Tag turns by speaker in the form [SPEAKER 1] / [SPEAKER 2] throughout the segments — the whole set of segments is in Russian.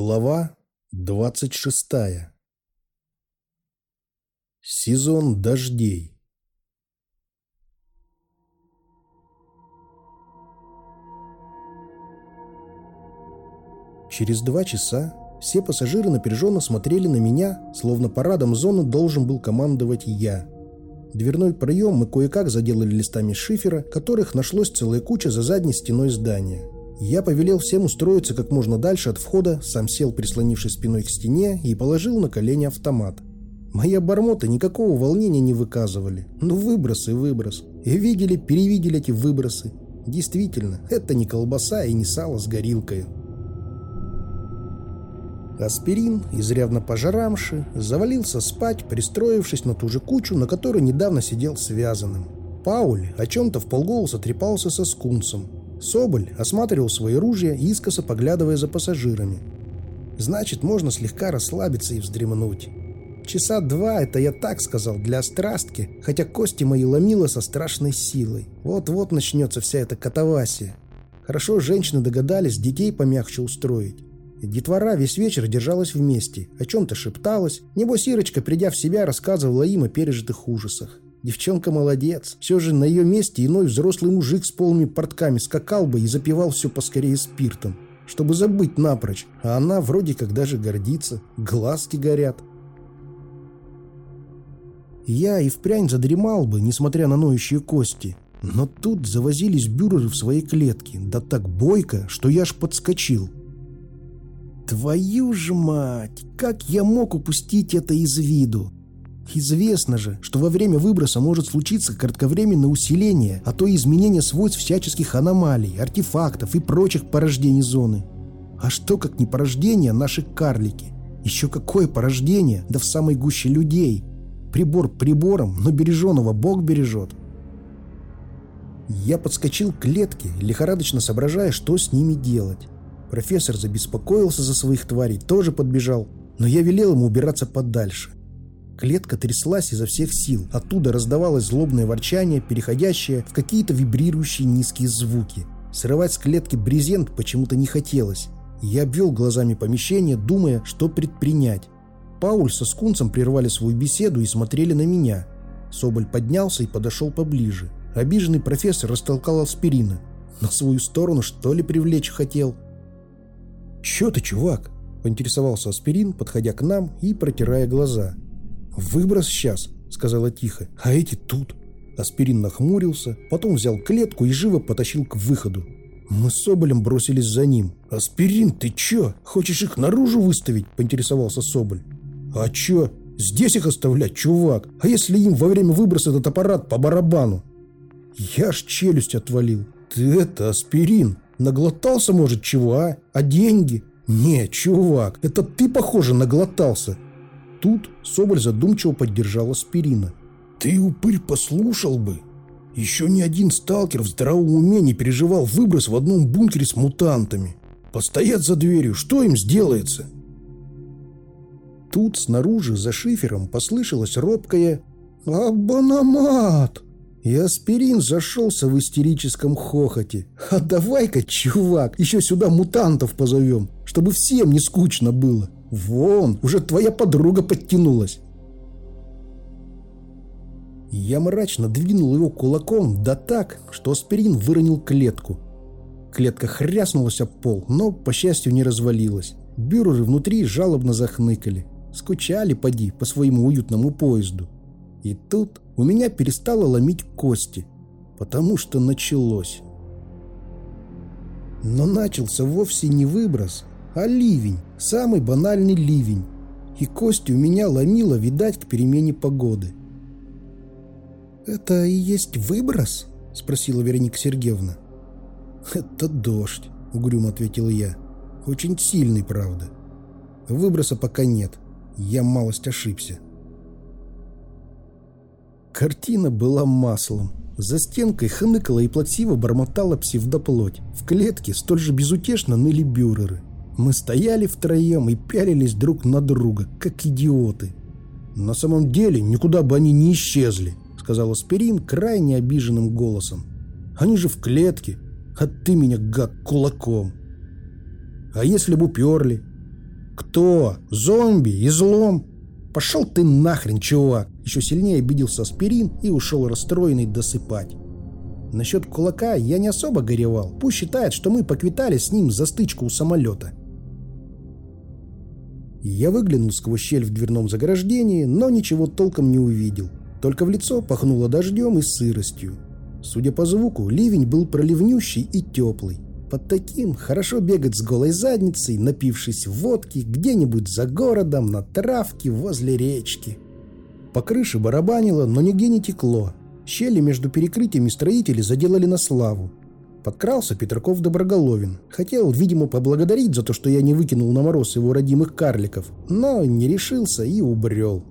[SPEAKER 1] Глава 26. Сезон дождей. Через два часа все пассажиры напряженно смотрели на меня, словно парадом зоны должен был командовать я. Дверной проем мы кое-как заделали листами шифера, которых нашлось целая куча за задней стеной здания – я повелел всем устроиться как можно дальше от входа, сам сел, прислонившись спиной к стене, и положил на колени автомат. Мои обормоты никакого волнения не выказывали. Ну, выброс и выброс. И видели, перевидели эти выбросы. Действительно, это не колбаса и не сало с горилкой. Аспирин, изрядно пожарамши, завалился спать, пристроившись на ту же кучу, на которой недавно сидел связанным. Пауль о чем-то в полголоса трепался со скунсом, Соболь осматривал свои ружья, искоса поглядывая за пассажирами. Значит, можно слегка расслабиться и вздремнуть. Часа два, это я так сказал, для страстки, хотя кости мои ломило со страшной силой. Вот-вот начнется вся эта катавасия. Хорошо, женщины догадались детей помягче устроить. Детвора весь вечер держалась вместе, о чем-то шепталась. Небось, Ирочка, придя в себя, рассказывала им о пережитых ужасах. Девчонка молодец. Все же на ее месте иной взрослый мужик с полными портками скакал бы и запивал все поскорее спиртом, чтобы забыть напрочь. А она вроде как даже гордится. Глазки горят. Я и впрямь задремал бы, несмотря на ноющие кости. Но тут завозились бюреры в своей клетке, да так бойко, что я аж подскочил. Твою ж мать, как я мог упустить это из виду? Известно же, что во время выброса может случиться кратковременное усиление, а то и изменение свойств всяческих аномалий, артефактов и прочих порождений зоны. А что как не порождение наши карлики? Еще какое порождение, да в самой гуще людей. Прибор прибором, но береженого Бог бережет. Я подскочил к клетке, лихорадочно соображая, что с ними делать. Профессор забеспокоился за своих тварей, тоже подбежал, но я велел ему убираться подальше. Клетка тряслась изо всех сил. Оттуда раздавалось злобное ворчание, переходящее в какие-то вибрирующие низкие звуки. Срывать с клетки брезент почему-то не хотелось. Я обвел глазами помещение, думая, что предпринять. Пауль со Скунцем прервали свою беседу и смотрели на меня. Соболь поднялся и подошел поближе. Обиженный профессор растолкал аспирина. На свою сторону, что ли, привлечь хотел? «Чё ты, чувак?» – поинтересовался аспирин, подходя к нам и протирая глаза – «Выброс сейчас», — сказала тихо, — «а эти тут». Аспирин нахмурился, потом взял клетку и живо потащил к выходу. Мы с Соболем бросились за ним. «Аспирин, ты чё? Хочешь их наружу выставить?» – поинтересовался Соболь. «А чё? Здесь их оставлять, чувак? А если им во время выброса этот аппарат по барабану?» «Я ж челюсть отвалил. Ты это, аспирин, наглотался, может, чего, а? А деньги?» «Не, чувак, это ты, похоже, наглотался. Тут Соболь задумчиво поддержал аспирина. «Ты, упырь, послушал бы! Еще ни один сталкер в здравом уме не переживал выброс в одном бункере с мутантами. Постоят за дверью, что им сделается?» Тут снаружи, за шифером, послышалось робкое «Абономат!» И аспирин зашелся в истерическом хохоте. «А давай-ка, чувак, еще сюда мутантов позовем, чтобы всем не скучно было!» Вон, уже твоя подруга подтянулась. Я мрачно двинул его кулаком, да так, что аспирин выронил клетку. Клетка хряснулась об пол, но, по счастью, не развалилась. Бюреры внутри жалобно захныкали. Скучали, поди, по своему уютному поезду. И тут у меня перестало ломить кости, потому что началось. Но начался вовсе не выброс, а ливень, самый банальный ливень. И кости у меня ломило, видать, к перемене погоды. «Это и есть выброс?» – спросила Вероника Сергеевна. «Это дождь», – угрюмо ответил я. «Очень сильный, правда. Выброса пока нет. Я малость ошибся». Картина была маслом. За стенкой хныкала и плаксиво бормотала псевдоплоть. В клетке столь же безутешно ныли бюреры. Мы стояли втроем и пялились друг на друга, как идиоты. «На самом деле никуда бы они не исчезли», — сказал Аспирин крайне обиженным голосом. «Они же в клетке, а ты меня, гад, кулаком». «А если бы уперли? «Кто? Зомби? Излом?» «Пошел ты нахрен, чувак!» Еще сильнее обиделся аспирин и ушел расстроенный досыпать. Насчет кулака я не особо горевал. Пусть считает, что мы поквитались с ним за стычку у самолета. Я выглянул сквозь щель в дверном заграждении, но ничего толком не увидел. Только в лицо пахнуло дождем и сыростью. Судя по звуку, ливень был проливнющий и теплый. Под таким хорошо бегать с голой задницей, напившись водки, где-нибудь за городом, на травке, возле речки. По крыше барабанило, но нигде не текло. Щели между перекрытиями строители заделали на славу. Подкрался Петраков Доброголовин. Хотел, видимо, поблагодарить за то, что я не выкинул на мороз его родимых карликов, но не решился и убрел.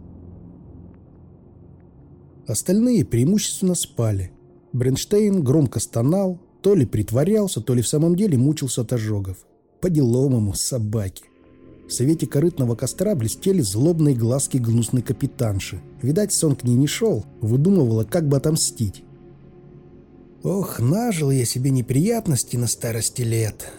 [SPEAKER 1] Остальные преимущественно спали. Бренштейн громко стонал, то ли притворялся, то ли в самом деле мучился от ожогов. По деловому собаке. В свете корытного костра блестели злобные глазки гнусной капитанши. Видать, сон к ней не шел, выдумывала, как бы отомстить. Ох, нажил я себе неприятности на старости лет.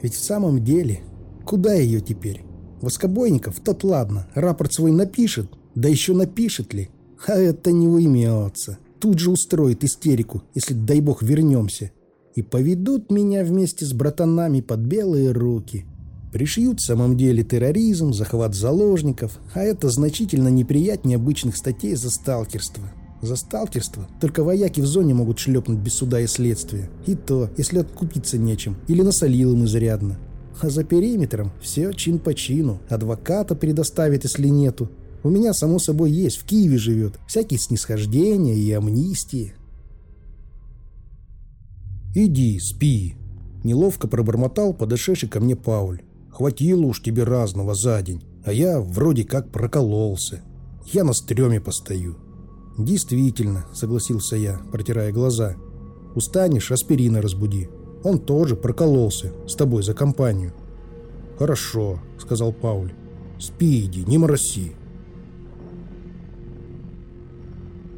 [SPEAKER 1] Ведь в самом деле, куда ее теперь? Воскобойников, тот ладно, рапорт свой напишет, да еще напишет ли? А это не уймется. Тут же устроит истерику, если, дай бог, вернемся. И поведут меня вместе с братанами под белые руки. Пришьют в самом деле терроризм, захват заложников, а это значительно неприятнее обычных статей за сталкерство. За сталкерство только вояки в зоне могут шлепнуть без суда и следствия. И то, если откупиться нечем, или насолил им изрядно. А за периметром все чин по чину. Адвоката предоставит, если нету. У меня, само собой, есть, в Киеве живет. Всякие снисхождения и амнистии. «Иди, спи», — неловко пробормотал подошедший ко мне Пауль. Хватило уж тебе разного за день, а я вроде как прокололся. Я на стреме постою. Действительно, согласился я, протирая глаза. Устанешь, аспирина разбуди. Он тоже прокололся с тобой за компанию. Хорошо, сказал Пауль. Спи иди, не мороси.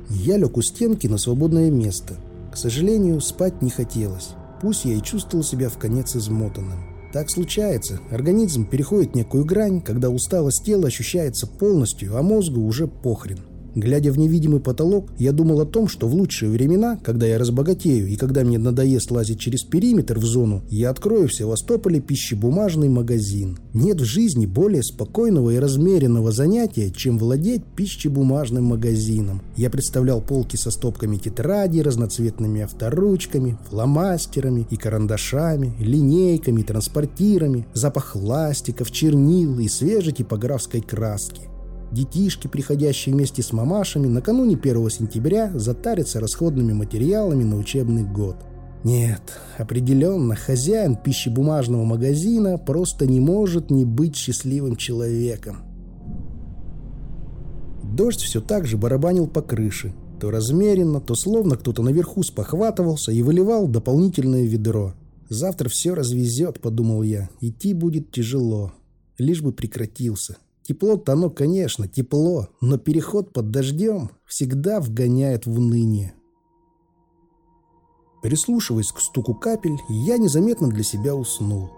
[SPEAKER 1] Я лег у стенки на свободное место. К сожалению, спать не хотелось. Пусть я и чувствовал себя в конец измотанным. Так случается. Организм переходит некую грань, когда усталость тела ощущается полностью, а мозгу уже похрен. Глядя в невидимый потолок, я думал о том, что в лучшие времена, когда я разбогатею и когда мне надоест лазить через периметр в зону, я открою в Севастополе пищебумажный магазин. Нет в жизни более спокойного и размеренного занятия, чем владеть пищебумажным магазином. Я представлял полки со стопками тетрадей, разноцветными авторучками, фломастерами и карандашами, линейками, транспортирами, запах ластиков, чернил и свежей типографской краски. Детишки, приходящие вместе с мамашами, накануне 1 сентября затарятся расходными материалами на учебный год. Нет, определенно, хозяин пищебумажного магазина просто не может не быть счастливым человеком. Дождь все так же барабанил по крыше, то размеренно, то словно кто-то наверху спохватывался и выливал дополнительное ведро. «Завтра все развезет», — подумал я, — «идти будет тяжело, лишь бы прекратился». Тепло-то оно, конечно, тепло, но переход под дождем всегда вгоняет в уныние. Прислушиваясь к стуку капель, я незаметно для себя уснул.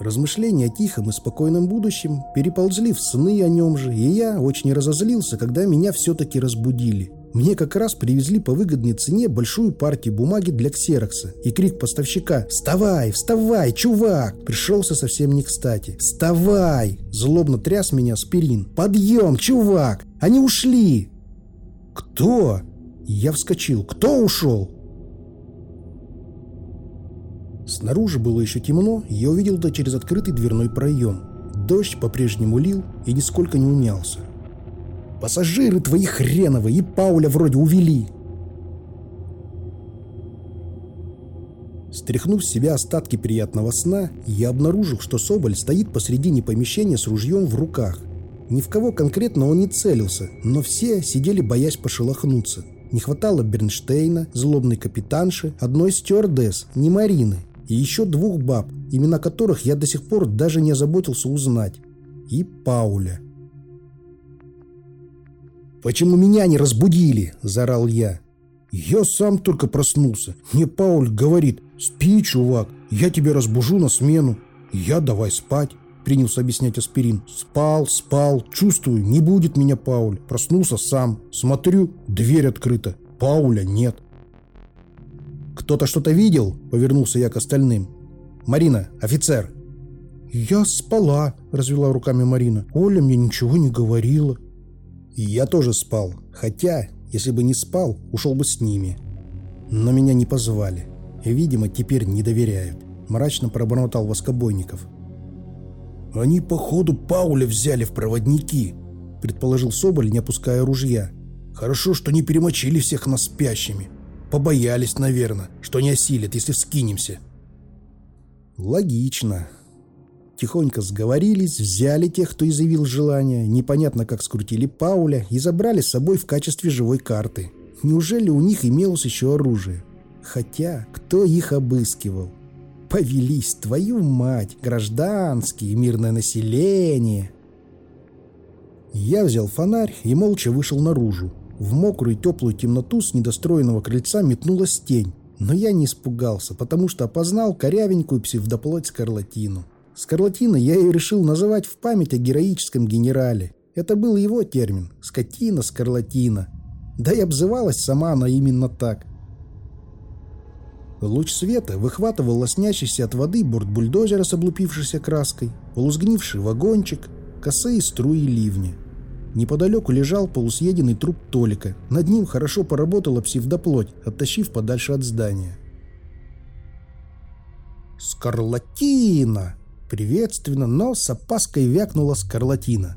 [SPEAKER 1] Размышления о тихом и спокойном будущем переползли в сны о нем же, и я очень разозлился, когда меня все-таки разбудили – мне как раз привезли по выгодной цене большую партию бумаги для ксерокса. И крик поставщика «Вставай! Вставай, чувак!» пришелся совсем не кстати. «Вставай!» Злобно тряс меня аспирин. «Подъем, чувак! Они ушли!» «Кто?» Я вскочил. «Кто ушел?» Снаружи было еще темно, я увидел это через открытый дверной проем. Дождь по-прежнему лил и нисколько не унялся. Пассажиры твои хреновые и Пауля вроде увели. Стряхнув с себя остатки приятного сна, я обнаружил, что Соболь стоит посредине помещения с ружьем в руках. Ни в кого конкретно он не целился, но все сидели, боясь пошелохнуться. Не хватало Бернштейна, злобной капитанши, одной стюардесс, не Марины, и еще двух баб, имена которых я до сих пор даже не озаботился узнать. И Пауля. «Почему меня не разбудили?» – заорал я. «Я сам только проснулся. Мне Пауль говорит, спи, чувак, я тебя разбужу на смену. Я давай спать. принялся объяснять Аспирин. «Спал, спал, чувствую, не будет меня Пауль. Проснулся сам. Смотрю, дверь открыта. Пауля нет». «Кто-то что-то видел?» — повернулся я к остальным. «Марина, офицер!» «Я спала», — развела руками Марина. «Оля мне ничего не говорила». И я тоже спал. Хотя, если бы не спал, ушел бы с ними. Но меня не позвали. Видимо, теперь не доверяют. Мрачно пробормотал Воскобойников. «Они, походу, Пауля взяли в проводники», — предположил Соболь, не опуская ружья. «Хорошо, что не перемочили всех нас спящими. Побоялись, наверное, что не осилят, если вскинемся». «Логично», Тихонько сговорились, взяли тех, кто изъявил желание, непонятно как скрутили Пауля и забрали с собой в качестве живой карты. Неужели у них имелось еще оружие? Хотя, кто их обыскивал? Повелись, твою мать, гражданские, мирное население. Я взял фонарь и молча вышел наружу. В мокрую теплую темноту с недостроенного крыльца метнулась тень. Но я не испугался, потому что опознал корявенькую псевдоплоть скарлатину. Скарлатина я ее решил называть в память о героическом генерале. Это был его термин – скотина-скарлатина. Да и обзывалась сама она именно так. Луч света выхватывал лоснящийся от воды борт бульдозера с облупившейся краской, полузгнивший вагончик, косые струи ливня. Неподалеку лежал полусъеденный труп Толика. Над ним хорошо поработала псевдоплоть, оттащив подальше от здания. «Скарлатина!» Приветственно, но с опаской вякнула скарлатина.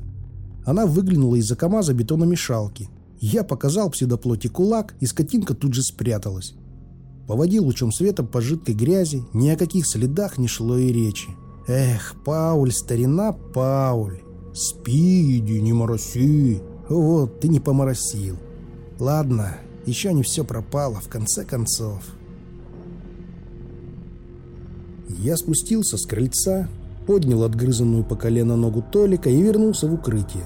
[SPEAKER 1] Она выглянула из-за КамАЗа бетономешалки. Я показал псевдоплоти кулак, и скотинка тут же спряталась. Поводил лучом света по жидкой грязи, ни о каких следах не шло и речи. Эх, Пауль, старина Пауль, спи, иди, не мороси. Вот, ты не поморосил. Ладно, еще не все пропало, в конце концов. Я спустился с крыльца, поднял отгрызанную по колено ногу Толика и вернулся в укрытие.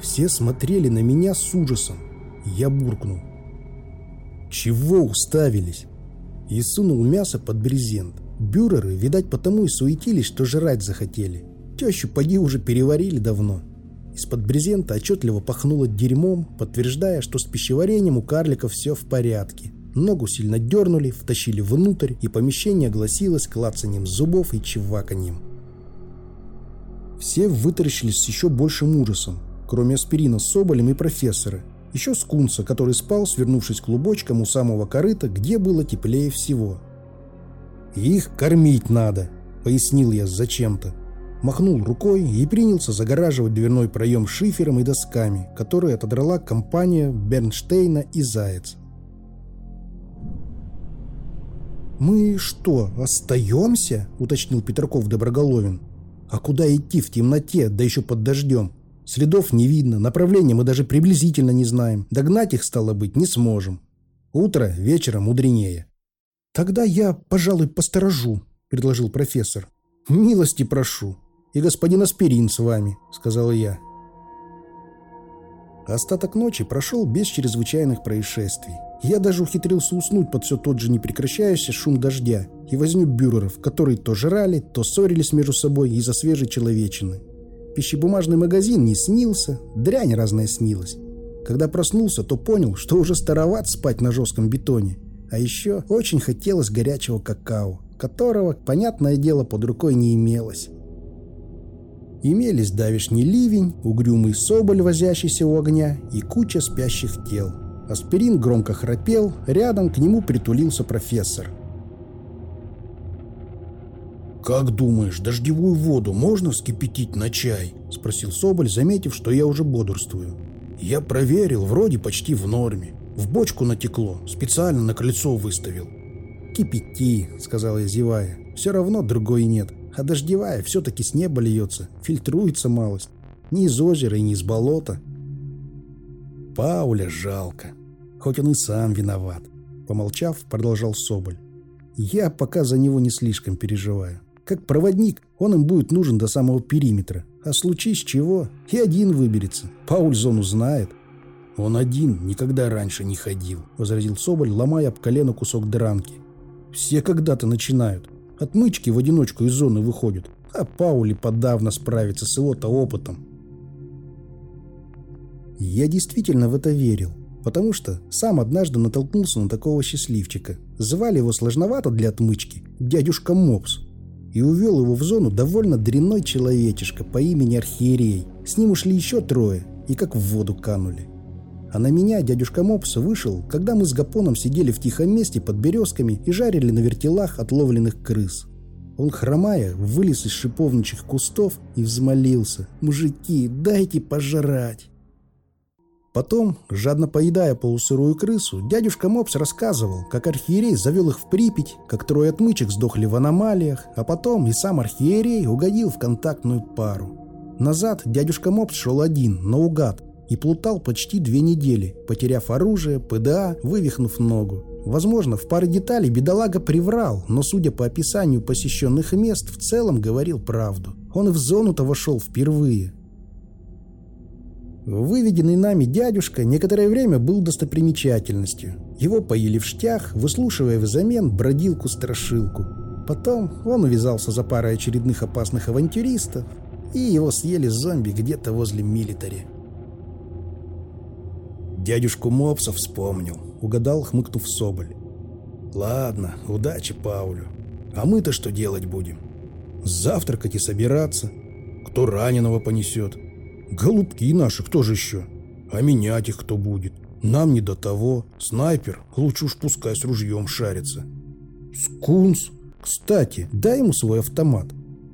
[SPEAKER 1] Все смотрели на меня с ужасом. Я буркнул. «Чего уставились?» И сунул мясо под брезент. Бюреры, видать, потому и суетились, что жрать захотели. Тещу поди уже переварили давно. Из-под брезента отчетливо пахнуло дерьмом, подтверждая, что с пищеварением у карликов все в порядке. Ногу сильно дернули, втащили внутрь, и помещение огласилось клацанием зубов и чеваканьем. Все вытаращились с еще большим ужасом, кроме аспирина с Соболем и профессора. Еще скунса, который спал, свернувшись клубочком у самого корыта, где было теплее всего. «Их кормить надо», — пояснил я зачем-то. Махнул рукой и принялся загораживать дверной проем шифером и досками, которые отодрала компания Бернштейна и Заяц. «Мы что, остаемся?» — уточнил Петраков Доброголовин. А куда идти в темноте, да еще под дождем? Следов не видно, направления мы даже приблизительно не знаем. Догнать их, стало быть, не сможем. Утро вечером мудренее. «Тогда я, пожалуй, посторожу», — предложил профессор. «Милости прошу. И господин Аспирин с вами», — сказал я. Остаток ночи прошел без чрезвычайных происшествий. Я даже ухитрился уснуть под все тот же непрекращающийся шум дождя и возню бюреров, которые то жрали, то ссорились между собой из-за свежей человечины. Пищебумажный магазин не снился, дрянь разная снилась. Когда проснулся, то понял, что уже староват спать на жестком бетоне. А еще очень хотелось горячего какао, которого, понятное дело, под рукой не имелось. Имелись давишний ливень, угрюмый соболь, возящийся у огня, и куча спящих тел. Аспирин громко храпел, рядом к нему притулился профессор. «Как думаешь, дождевую воду можно вскипятить на чай?» – спросил Соболь, заметив, что я уже бодрствую. «Я проверил, вроде почти в норме. В бочку натекло, специально на крыльцо выставил». «Кипяти», — сказал я, зевая. «Все равно другой нет. А дождевая все-таки с неба льется, фильтруется малость. Ни из озера и ни из болота». «Пауля жалко», хоть он и сам виноват. Помолчав, продолжал Соболь. Я пока за него не слишком переживаю. Как проводник, он им будет нужен до самого периметра. А случись чего, и один выберется. Пауль зону знает. Он один никогда раньше не ходил, возразил Соболь, ломая об колено кусок дранки. Все когда-то начинают. Отмычки в одиночку из зоны выходят. а Паули подавно справится с его-то опытом. Я действительно в это верил, потому что сам однажды натолкнулся на такого счастливчика. Звали его сложновато для отмычки дядюшка Мопс и увел его в зону довольно дрянной человечишка по имени Архиерей. С ним ушли еще трое и как в воду канули. А на меня дядюшка Мопс вышел, когда мы с Гапоном сидели в тихом месте под березками и жарили на вертелах отловленных крыс. Он, хромая, вылез из шиповничьих кустов и взмолился. «Мужики, дайте пожрать!» Потом, жадно поедая полусырую крысу, дядюшка Мопс рассказывал, как архиерей завел их в Припять, как трое отмычек сдохли в аномалиях, а потом и сам архиерей угодил в контактную пару. Назад дядюшка Мопс шел один, наугад, и плутал почти две недели, потеряв оружие, ПДА, вывихнув ногу. Возможно, в паре деталей бедолага приврал, но, судя по описанию посещенных мест, в целом говорил правду. Он в зону-то вошел впервые, Выведенный нами дядюшка некоторое время был достопримечательностью. Его поили в штях, выслушивая взамен бродилку-страшилку. Потом он увязался за парой очередных опасных авантюристов, и его съели зомби где-то возле милитари. «Дядюшку Мопса вспомнил», — угадал, хмыкнув Соболь. «Ладно, удачи Паулю. А мы-то что делать будем? Завтракать и собираться. Кто раненого понесет?» Голубки наши, кто же еще? А менять их кто будет? Нам не до того. Снайпер, лучше уж пускай с ружьем шарится. Скунс. Кстати, дай ему свой автомат.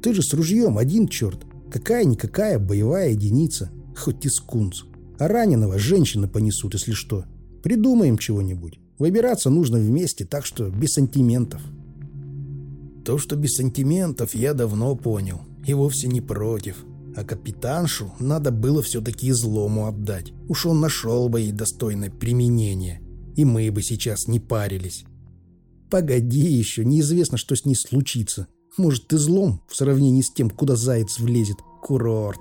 [SPEAKER 1] Ты же с ружьем один черт. Какая-никакая боевая единица. Хоть и скунс. А раненого женщины понесут, если что. Придумаем чего-нибудь. Выбираться нужно вместе, так что без сантиментов. То, что без сантиментов, я давно понял. И вовсе не против. А капитаншу надо было все-таки злому отдать. Уж он нашел бы ей достойное применение. И мы бы сейчас не парились. Погоди еще, неизвестно, что с ней случится. Может, ты злом в сравнении с тем, куда заяц влезет. Курорт.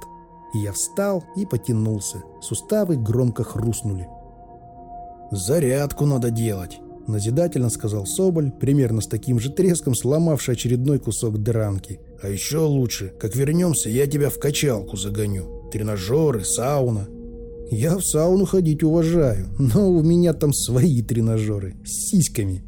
[SPEAKER 1] Я встал и потянулся. Суставы громко хрустнули. «Зарядку надо делать», — назидательно сказал Соболь, примерно с таким же треском сломавший очередной кусок дранки. А еще лучше, как вернемся, я тебя в качалку загоню. Тренажеры, сауна. Я в сауну ходить уважаю, но у меня там свои тренажеры с сиськами.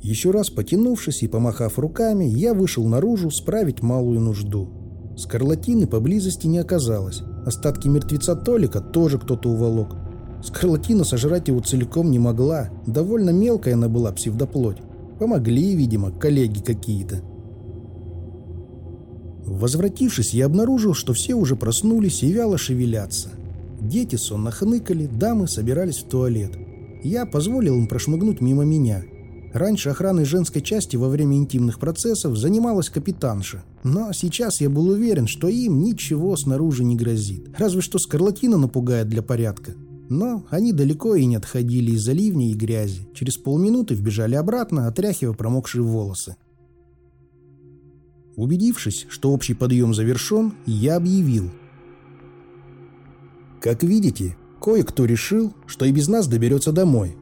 [SPEAKER 1] Еще раз потянувшись и помахав руками, я вышел наружу справить малую нужду. Скарлатины поблизости не оказалось. Остатки мертвеца Толика тоже кто-то уволок. Скарлатина сожрать его целиком не могла. Довольно мелкая она была псевдоплоть. Помогли, видимо, коллеги какие-то. Возвратившись, я обнаружил, что все уже проснулись и вяло шевелятся. Дети сонно хныкали, дамы собирались в туалет. Я позволил им прошмыгнуть мимо меня. Раньше охраной женской части во время интимных процессов занималась капитанша. Но сейчас я был уверен, что им ничего снаружи не грозит. Разве что скарлатина напугает для порядка. Но они далеко и не отходили из-за ливня и грязи. Через полминуты вбежали обратно, отряхивая промокшие волосы. Убедившись, что общий подъем завершен, я объявил. Как видите, кое-кто решил, что и без нас доберется домой.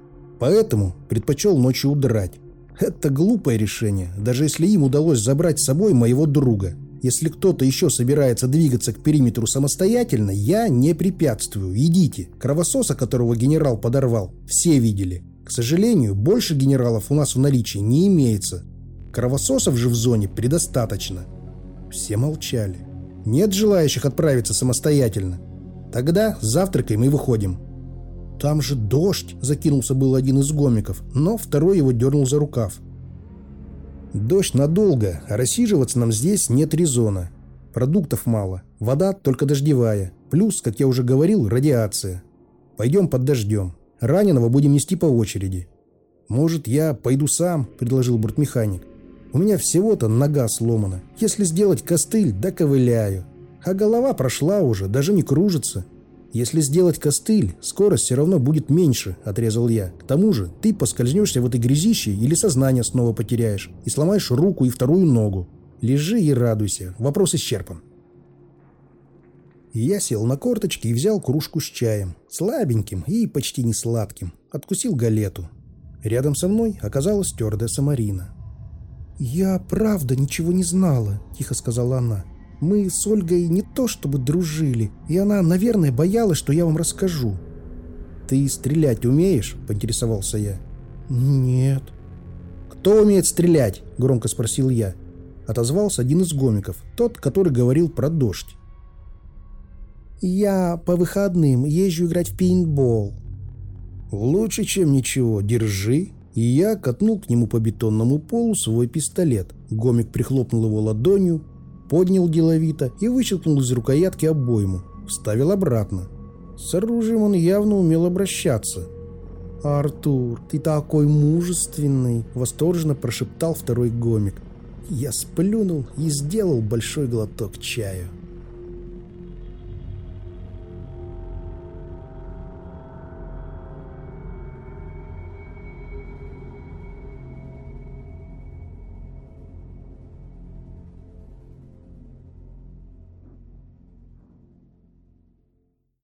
[SPEAKER 1] Поэтому предпочел ночью удрать. Это глупое решение, даже если им удалось забрать с собой моего друга. Если кто-то еще собирается двигаться к периметру самостоятельно, я не препятствую. Идите. Кровососа, которого генерал подорвал, все видели. К сожалению, больше генералов у нас в наличии не имеется. Кровососов же в зоне предостаточно. Все молчали. Нет желающих отправиться самостоятельно. Тогда завтракаем и выходим. Там же дождь, закинулся был один из гомиков, но второй его дернул за рукав. Дождь надолго, а рассиживаться нам здесь нет резона. Продуктов мало, вода только дождевая. Плюс, как я уже говорил, радиация. Пойдем под дождем. Раненого будем нести по очереди. Может, я пойду сам, предложил бортмеханик. У меня всего-то нога сломана. Если сделать костыль, да ковыляю. А голова прошла уже, даже не кружится. «Если сделать костыль, скорость все равно будет меньше», — отрезал я. «К тому же ты поскользнешься в этой грязище или сознание снова потеряешь и сломаешь руку и вторую ногу. Лежи и радуйся. Вопрос исчерпан». Я сел на корточки и взял кружку с чаем. Слабеньким и почти не сладким. Откусил галету. Рядом со мной оказалась твердая Самарина. «Я правда ничего не знала», — тихо сказала она. «Мы с Ольгой не то чтобы дружили, и она, наверное, боялась, что я вам расскажу». «Ты стрелять умеешь?» — поинтересовался я. «Нет». «Кто умеет стрелять?» — громко спросил я. Отозвался один из гомиков, тот, который говорил про дождь. «Я по выходным езжу играть в пейнтбол». «Лучше, чем ничего. Держи». И я катнул к нему по бетонному полу свой пистолет. Гомик прихлопнул его ладонью, поднял деловито и вычеркнул из рукоятки обойму. Вставил обратно. С оружием он явно умел обращаться. «Артур, ты такой мужественный!» — восторженно прошептал второй гомик. Я сплюнул и сделал большой глоток чаю.